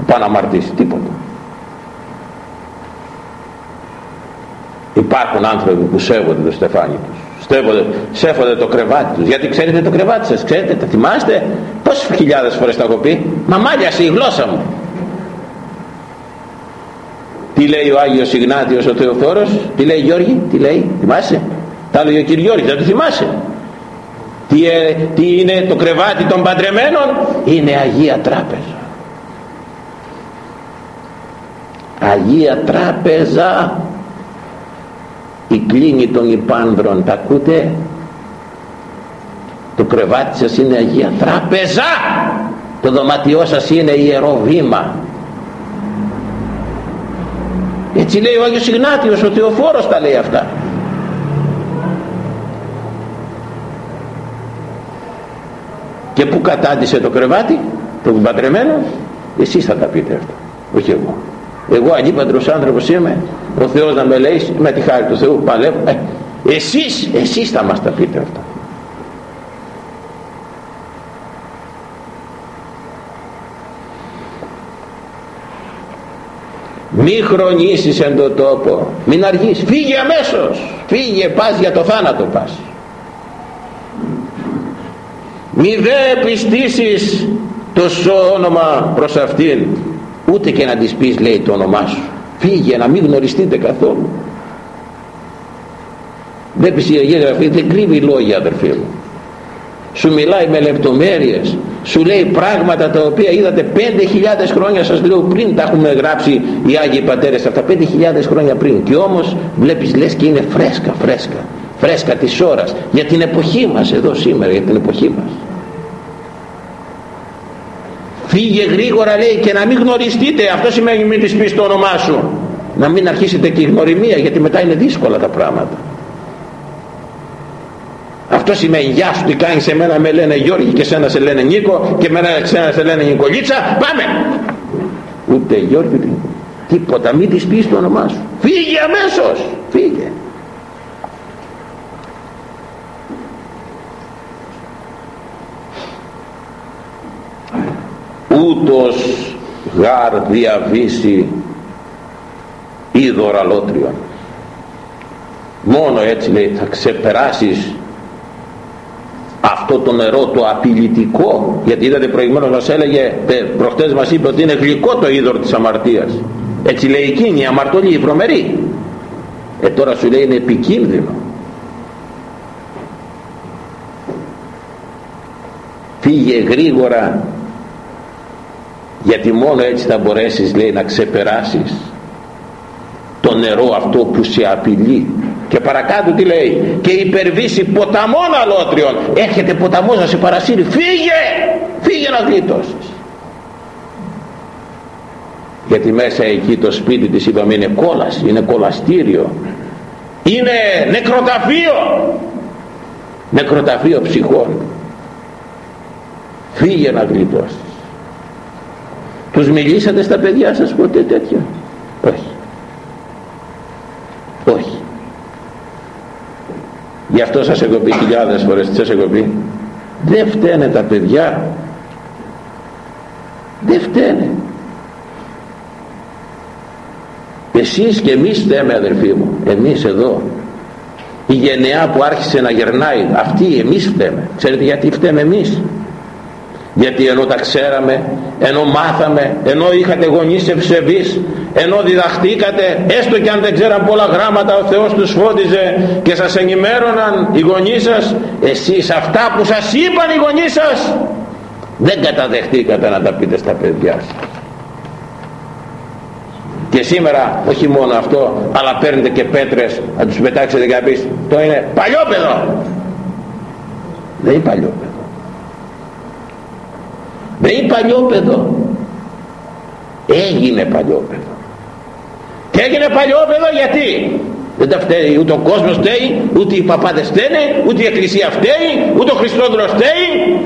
πάνω να αμαρτήσει τίποτα. Υπάρχουν άνθρωποι που σέβονται το στεφάνι τους. Σέβονται, σέβονται το κρεβάτι τους. Γιατί ξέρετε το κρεβάτι σας ξέρετε τα θυμάστε; Πόσες χιλιάδες φορές τα έχω πει; Μα μάλιασε η γλώσσα μου. Τι λέει ο Άγιος Ιγνάτιος ο Θεοφόρος; Τι λέει Γιώργη; Τι λέει θυμάσαι; Τα λέει ο κ. Γιώργης δεν το θυμάσαι; Τι, ε, τι είναι το κρεβάτι των παντρεμένων; Είναι Αγία Τράπεζα. Αγία Τράπεζα. Η κλίνη των υπάνδρων τα ακούτε; Το κρεβάτι σας είναι Αγία Τράπεζα. Το δωματιό σας είναι Ιερό Βήμα. Έτσι λέει ο Άγιος Ιγνάτιος ο Θεοφόρος τα λέει αυτά και που κατάντησε το κρεβάτι το παντρεμένο εσείς θα τα πείτε αυτό όχι εγώ. Εγώ ανήπαντρος άνθρωπος είμαι ο Θεός να με λέει με τη χάρη του Θεού παλεύω. Ε, εσείς, εσείς θα μας τα πείτε αυτά. Μη χρονίσεις εν το τόπο μην αργείς φύγε αμέσως φύγε πας για το θάνατο πας μη δε πιστήσεις το όνομα προς αυτήν ούτε και να της πεις λέει το όνομά σου. Φύγε να μην γνωριστείτε καθόλου. Βλέπεις η Αγία Γραφή δεν κρύβει λόγια αδερφοί μου. Σου μιλάει με λεπτομέρειες. Σου λέει πράγματα τα οποία είδατε 5.000 χρόνια σας λέω πριν τα έχουμε γράψει οι Άγιοι Πατέρες αυτά 5.000 χρόνια πριν. Και όμως βλέπεις λες και είναι φρέσκα φρέσκα φρέσκα της ώρας για την εποχή μας εδώ σήμερα για την εποχή μας. Φύγε γρήγορα λέει και να μην γνωριστείτε. Αυτό σημαίνει μην της πεις το όνομά σου. Να μην αρχίσετε και η γνωριμία γιατί μετά είναι δύσκολα τα πράγματα. Αυτό σημαίνει γεια σου τι κάνεις σε μένα με λένε Γιώργη και σένα σε λένε Νίκο και μένα σένα σε λένε Νικολίτσα. Πάμε! Ούτε Γιώργη τίποτα μην της πεις το όνομά σου. Φύγε αμέσως φύγε ούτως γάρ διαβήσει είδωρα λότριον. Μόνο έτσι λέει θα ξεπεράσεις αυτό το νερό το απειλητικό γιατί είδατε προηγουμένως μας έλεγε προχτές μας είπε ότι είναι γλυκό το είδωρο της αμαρτίας. Έτσι λέει εκείνη η αμαρτωλή η βρωμερή. Ε τώρα σου λέει είναι επικίνδυνο. Φύγε γρήγορα γιατί μόνο έτσι θα μπορέσεις λέει να ξεπεράσεις το νερό αυτό που σε απειλεί. Και παρακάτω τι λέει και υπερβήσει ποταμών αλότριων έρχεται ποταμός να σε παρασύρει. Φύγε! Φύγε να γλιτώσεις γιατί μέσα εκεί το σπίτι της είπαμε είναι κόλαση είναι κολαστήριο. Είναι νεκροταφείο. Νεκροταφείο ψυχών. Φύγε να γλιτώσεις τους μιλήσατε στα παιδιά σας ποτέ τέτοιο όχι. Όχι. Γι' αυτό σας έχω πει χιλιάδες φορές τις σας έχω πει. Δεν φταίνε τα παιδιά. Δεν φταίνε. Εσείς και εμείς φταίμε αδερφοί μου. Εμείς εδώ. Η γενεά που άρχισε να γερνάει αυτή εμείς φταίμε. Ξέρετε γιατί φταίμε εμείς; Γιατί ενώ τα ξέραμε ενώ μάθαμε ενώ είχατε γονείς ευσεβείς ενώ διδαχτήκατε έστω και αν δεν ξέραν πολλά γράμματα ο Θεός τους φώτιζε και σας ενημέρωναν οι γονείς σας εσείς αυτά που σας είπαν οι γονείς σας δεν καταδεχτήκατε να τα πείτε στα παιδιά σας. Και σήμερα όχι μόνο αυτό αλλά παίρνετε και πέτρες να τους πετάξετε και να πεις το είναι παλιόπαιδο δεν είναι παλιόπαιδο δεν είναι παλιόπαιδο. Έγινε παλιόπαιδο. Και έγινε παλιόπαιδο γιατί; Δεν τα φταίει ούτε ο κόσμος φταίει ούτε οι παπάδες φταίνε ούτε η εκκλησία φταίει ούτε ο Χριστόδουλος φταίει.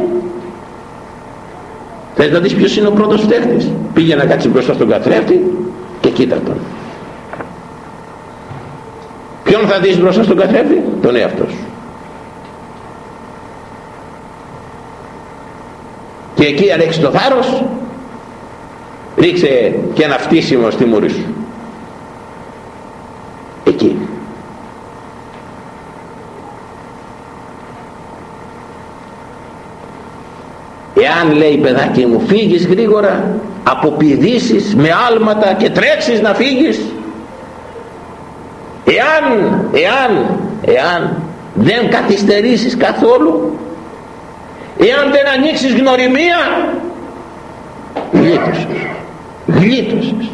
Θες να δεις ποιος είναι ο πρώτος φταίχτης; Πήγε να κάτσει μπροστά στον καθρέφτη και κοίτα τον. Ποιον θα δεις μπροστά στον καθρέφτη; Τον εαυτό σου και εκεί αν έχεις το θάρρος ρίξε και ένα φτύσιμο στη μούρη σου. Εκεί. Εάν λέει παιδάκι μου φύγεις γρήγορα αποπηδήσεις με άλματα και τρέξεις να φύγεις εάν εάν εάν δεν καθυστερήσεις καθόλου εάν δεν ανοίξεις γνωριμία γλίτωσες. Γλίτωσες.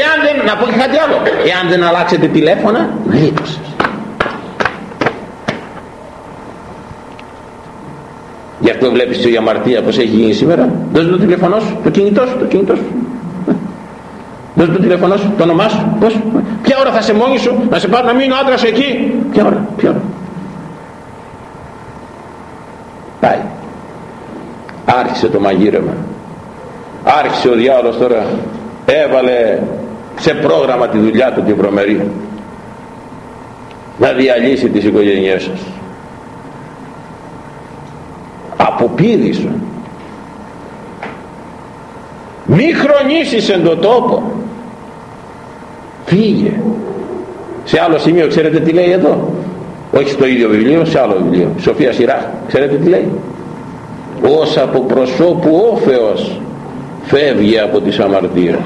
Εάν δεν να πω και κάτι άλλο. Εάν δεν αλλάξετε τηλέφωνα γλίτωσες. Γι' αυτό βλέπεις η αμαρτία πως έχει γίνει σήμερα. Δώσε το τηλέφωνο σου το κινητό σου το κινητό σου. Δώσε το τηλέφωνο σου το όνομά σου πως, ποια ώρα θα σε μόνη σου να σε πάρει να μείνει ο άντρας εκεί. Ποια ώρα ποια ώρα πάει άρχισε το μαγείρεμα. Άρχισε ο διάολος τώρα. Έβαλε σε πρόγραμμα τη δουλειά του την προμερή να διαλύσει τις οικογένειές σας. Αποπίδησον μη χρονίσεις εν το τόπο. Φύγε. Σε άλλο σημείο ξέρετε τι λέει εδώ; Όχι στο ίδιο βιβλίο σε άλλο βιβλίο. Σοφία Σειρά ξέρετε τι λέει; Ως από προσώπου όφεος φεύγει από τις αμαρτίες.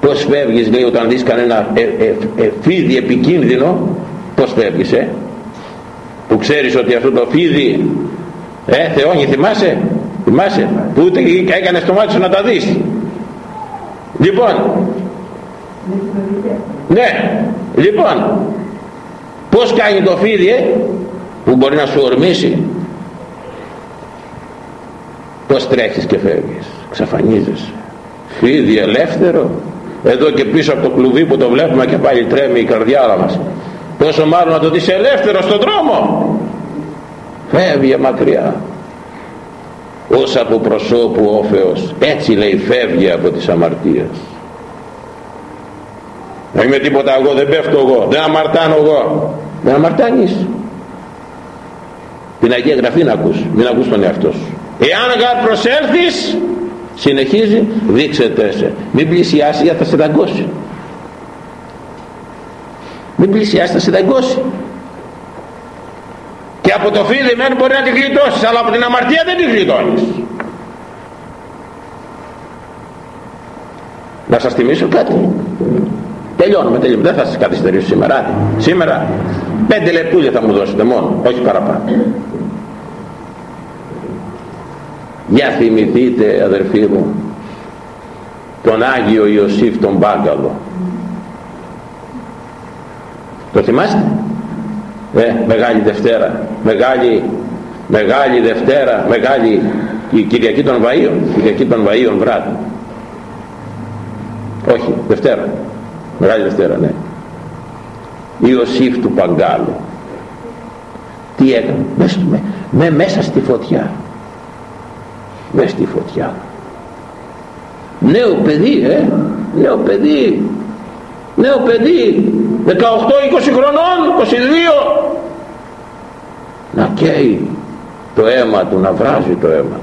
Πως φεύγεις λέει όταν δεις κανένα ε, ε, ε, φίδι επικίνδυνο πως φεύγεις ε; Που ξέρεις ότι αυτό το φίδι ε Θεόνι θυμάσαι; Θυμάσαι; Που ούτε έκανες το μάτι σου να τα δεις. Λοιπόν ναι λοιπόν πως κάνει το φίδι ε, που μπορεί να σου ορμήσει; Πως τρέχεις και φεύγεις ξαφανίζεσαι. Φίδι ελεύθερο εδώ και πίσω από το κλουβί που το βλέπουμε και πάλι τρέμει η καρδιά μας. Πόσο μάλλον να το δεις ελεύθερο στον δρόμο. Φεύγει μακριά. Ως από προσώπου όφεος έτσι λέει φεύγει από τις αμαρτίες. Δεν είμαι τίποτα εγώ δεν πέφτω εγώ δεν αμαρτάνω εγώ. Δεν αμαρτάνεις. Την Αγία Γραφή να ακούς μην ακούς τον εαυτό σου εάν γα προσέλθεις συνεχίζει δείξετε σε μην πλησιάσει για θα σε δαγκώσει μην πλησιάσει θα σε δαγκώσει και από το φίδι μεν μπορεί να τη γλιτώσεις αλλά από την αμαρτία δεν τη γλιτώνεις. Να σας θυμίσω κάτι. Τελειώνουμε, τελειώνουμε. δεν θα σας καθυστερήσω σήμερα. Σήμερα πέντε λεπτούλια θα μου δώσετε μόνο όχι παραπάνω για θυμηθείτε αδερφοί μου τον Άγιο Ιωσήφ τον Μπάγκαλο το θυμάστε; Ε, Μεγάλη Δευτέρα Μεγάλη, Μεγάλη Δευτέρα Μεγάλη η Κυριακή των Βαΐων Κυριακή των Βαΐων βράδυ. Όχι Δευτέρα Μεγάλη Δευτέρα ναι. Ιωσήφ του Παγκάλου. Τι έκανε μέσα, με, με, μέσα στη φωτιά μέσα στη φωτιά. Νέο παιδί ε νέο παιδί νέο παιδί 18-20 χρονών 22 να καίει το αίμα του να βράζει το αίμα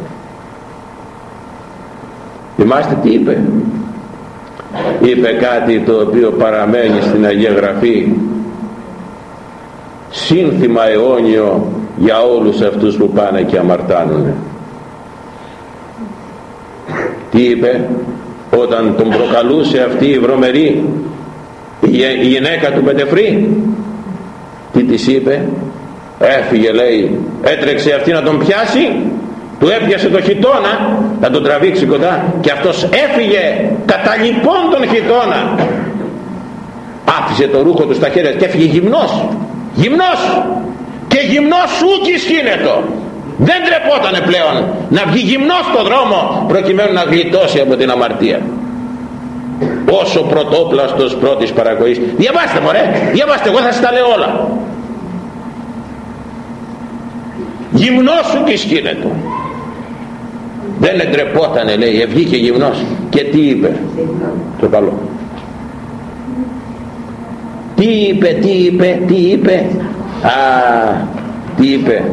θυμάστε τι είπε; Είπε κάτι το οποίο παραμένει στην Αγία Γραφή. Σύνθημα αιώνιο για όλους αυτούς που πάνε και αμαρτάνουν τι είπε όταν τον προκαλούσε αυτή η βρωμερή η γυναίκα του Πετεφρή τι της είπε; Έφυγε λέει έτρεξε αυτή να τον πιάσει του έπιασε το χιτόνα να τον τραβήξει κοντά και αυτός έφυγε κατά λοιπόν τον χιτόνα άφησε το ρούχο του στα χέρια και έφυγε γυμνός γυμνός και γυμνός ούκης σκήνετο δεν τρεπότανε πλέον να βγει γυμνός στο δρόμο προκειμένου να γλιτώσει από την αμαρτία. Όσο πρωτόπλαστος πρώτης παρακοής διαβάστε μωρέ διαβάστε εγώ θα σας τα λέω όλα. Γυμνός σου και σκήνετο δεν εντρεπότανε λέει ευγήκε γυμνός. Και τι είπε; Το καλό. Τι είπε τι είπε τι είπε; Α τι είπε;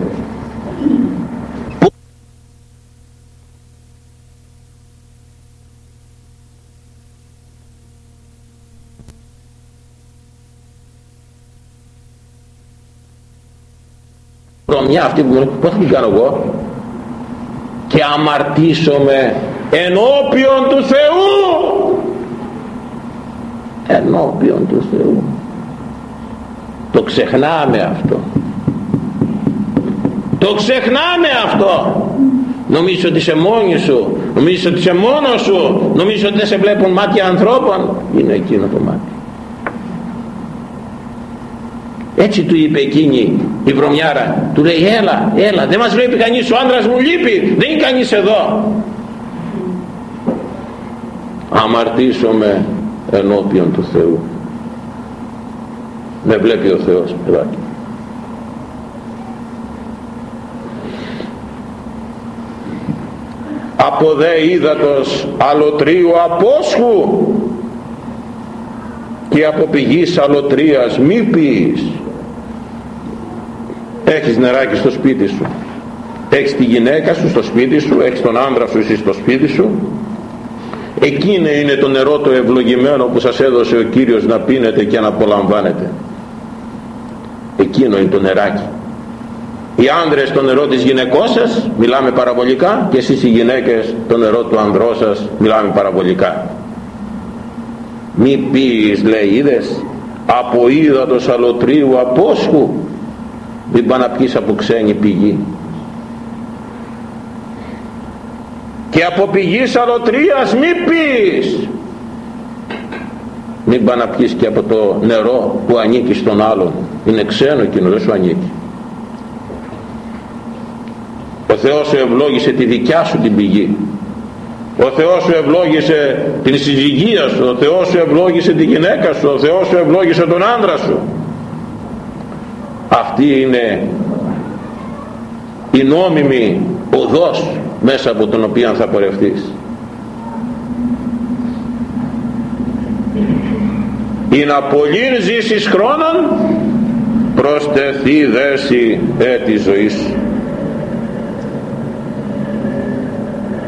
Μια αυτή που πώς θα την κάνω εγώ και αμαρτήσομαι ενώπιον του Θεού. Ενώπιον του Θεού. Το ξεχνάμε αυτό. Το ξεχνάμε αυτό. Νομίζω ότι είσαι μόνη σου. Νομίζω ότι είσαι μόνος σου. Νομίζω ότι δεν σε βλέπουν μάτια ανθρώπων. Είναι εκείνο το μάτι έτσι του είπε εκείνη η βρωμιάρα. Του λέει έλα έλα δεν μας βλέπει κανείς ο άντρας μου λείπει δεν είναι κανείς εδώ αμαρτήσομαι ενώπιον του Θεού. Με βλέπει ο Θεός παιδάκι από δε ύδατος αλωτρίου απόσχου και από πηγής αλωτρίας μη πεις έχεις νεράκι στο σπίτι σου. Έχεις τη γυναίκα σου στο σπίτι σου έχεις τον άντρα σου εσύ στο σπίτι σου. Εκείνο είναι το νερό το ευλογημένο που σας έδωσε ο Κύριος να πίνετε και να απολαμβάνετε. Εκείνο είναι το νεράκι. Οι άνδρες το νερό της γυναικός σας μιλάμε παραβολικά και εσείς οι γυναίκες το νερό του ανδρό σας μιλάμε παραβολικά. Μη πεις λέει είδες από ύδατος αλωτρίου απόσχου μην πάει να πιείς από ξένη πηγή. Και από πηγής αλωτρίας μη πεις. Μην πάει να πιείς και από το νερό που ανήκει στον άλλον. Είναι ξένο εκείνο δεν σου ανήκει. Ο Θεός σου ευλόγησε τη δικιά σου την πηγή. Ο Θεός σου ευλόγησε την συζυγία σου. Ο Θεός σου ευλόγησε τη γυναίκα σου. Ο Θεός σου ευλόγησε τον άντρα σου αυτή είναι η νόμιμη οδός μέσα από τον οποίο θα πορευτείς. Ή να πολλήν ζήσεις χρόνων προστεθεί δέση έτη ζωής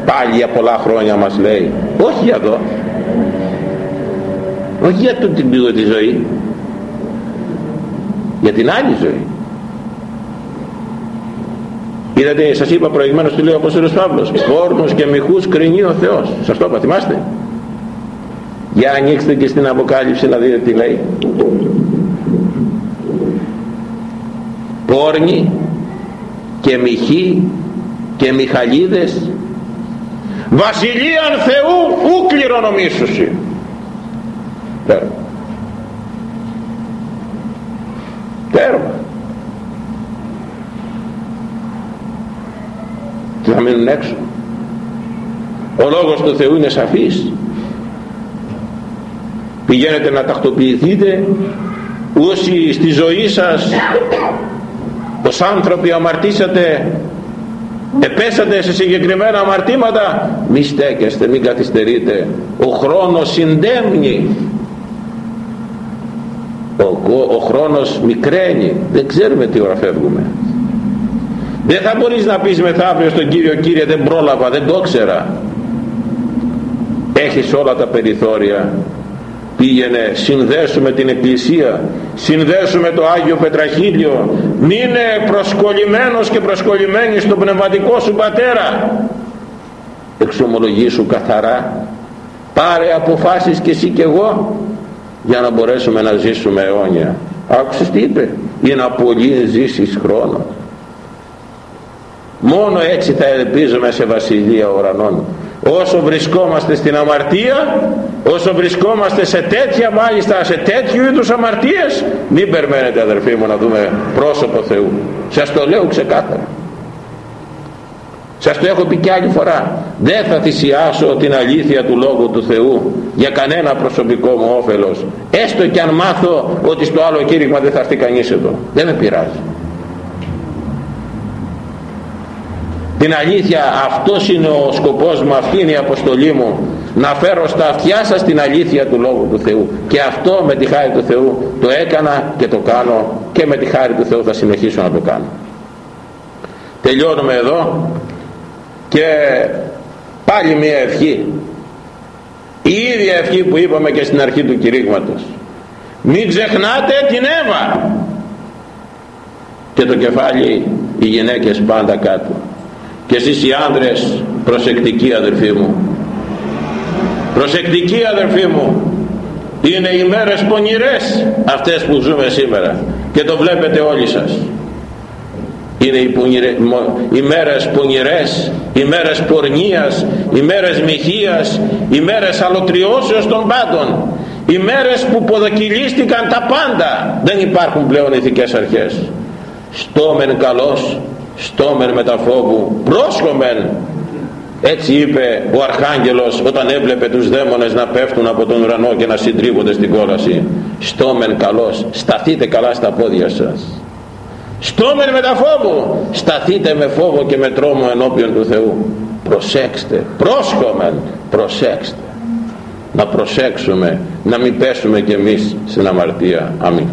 πάλι για πολλά χρόνια μας λέει όχι για εδώ. Όχι για την πηγό της ζωής για την άλλη ζωή είδατε σας είπα προηγουμένως τι λέει ο Απόστολος Παύλος κόρνος και μυχούς κρινεί ο Θεός σας το είπα θυμάστε. Για ανοίξτε και στην Αποκάλυψη να δείτε τι λέει. Πόρνοι και μυχοί και μιχαλίδες βασιλείαν Θεού ου κληρονομήσουσι τέρμα. Τέρμα και θα μείνουν έξω. Ο λόγος του Θεού είναι σαφής. Πηγαίνετε να τακτοποιηθείτε. Όσοι στη ζωή σας ως άνθρωποι αμαρτήσατε επέσατε σε συγκεκριμένα αμαρτήματα μη στέκεστε, μην καθυστερείτε. Ο χρόνος συντέμνει. Ο, ο, ο χρόνος μικραίνει. Δεν ξέρουμε τι ώρα φεύγουμε δεν θα μπορείς να πεις μεθαύριο στον Κύριο Κύριε δεν πρόλαβα, δεν το ξέρα έχεις όλα τα περιθώρια. Πήγαινε συνδέσουμε την Εκκλησία συνδέσουμε το Άγιο Πετραχίλιο μείνε προσκολλημένος και προσκολλημένη στον πνευματικό σου πατέρα. Εξομολογήσου καθαρά. Πάρε αποφάσεις και εσύ και εγώ για να μπορέσουμε να ζήσουμε αιώνια. Άκουσες τι είπε; Για να πολύ ζήσεις χρόνος μόνο έτσι θα ελπίζουμε σε βασιλεία ουρανών. Όσο βρισκόμαστε στην αμαρτία όσο βρισκόμαστε σε τέτοια μάλιστα σε τέτοιου είδους αμαρτίες μην περιμένετε αδερφοί μου να δούμε πρόσωπο Θεού. Σας το λέω ξεκάθαρα. Σας το έχω πει και άλλη φορά. Δεν θα θυσιάσω την αλήθεια του Λόγου του Θεού για κανένα προσωπικό μου όφελος. Έστω και αν μάθω ότι στο άλλο κήρυγμα δεν θα έρθει κανείς εδώ. Δεν με πειράζει την αλήθεια αυτός είναι ο σκοπός μου αυτή είναι η αποστολή μου. Να φέρω στα αυτιά σας την αλήθεια του Λόγου του Θεού. Και αυτό με τη χάρη του Θεού το έκανα και το κάνω. Και με τη χάρη του Θεού θα συνεχίσω να το κάνω. Τελειώνουμε εδώ. Και πάλι μια ευχή. Η ίδια ευχή που είπαμε και στην αρχή του κηρύγματος. Μην ξεχνάτε την Εύα. Και το κεφάλι οι γυναίκες πάντα κάτω και εσείς οι άνδρες προσεκτικοί αδερφοί μου. Προσεκτικοί αδερφοί μου. Είναι οι μέρες πονηρές αυτές που ζούμε σήμερα. Και το βλέπετε όλοι σας. Είναι οι, πονηρε, οι μέρες πονηρές οι μέρες πορνείας οι μέρες μοιχείας οι μέρες αλωτριώσεως των πάντων. Οι μέρες που ποδοκυλίστηκαν τα πάντα. Δεν υπάρχουν πλέον ηθικές αρχές. Στόμεν καλός στόμερ μεταφόβου πρόσχομεν έτσι είπε ο Αρχάγγελος όταν έβλεπε τους δαίμονες να πέφτουν από τον ουρανό και να συντρίβονται στην κόλαση. Στόμεν καλός σταθείτε καλά στα πόδια σας. Στόμεν μεταφόβου σταθείτε με φόβο και με τρόμο ενώπιον του Θεού. Προσέξτε πρόσχομεν προσέξτε. Να προσέξουμε να μην πέσουμε κι εμείς στην αμαρτία. Αμήν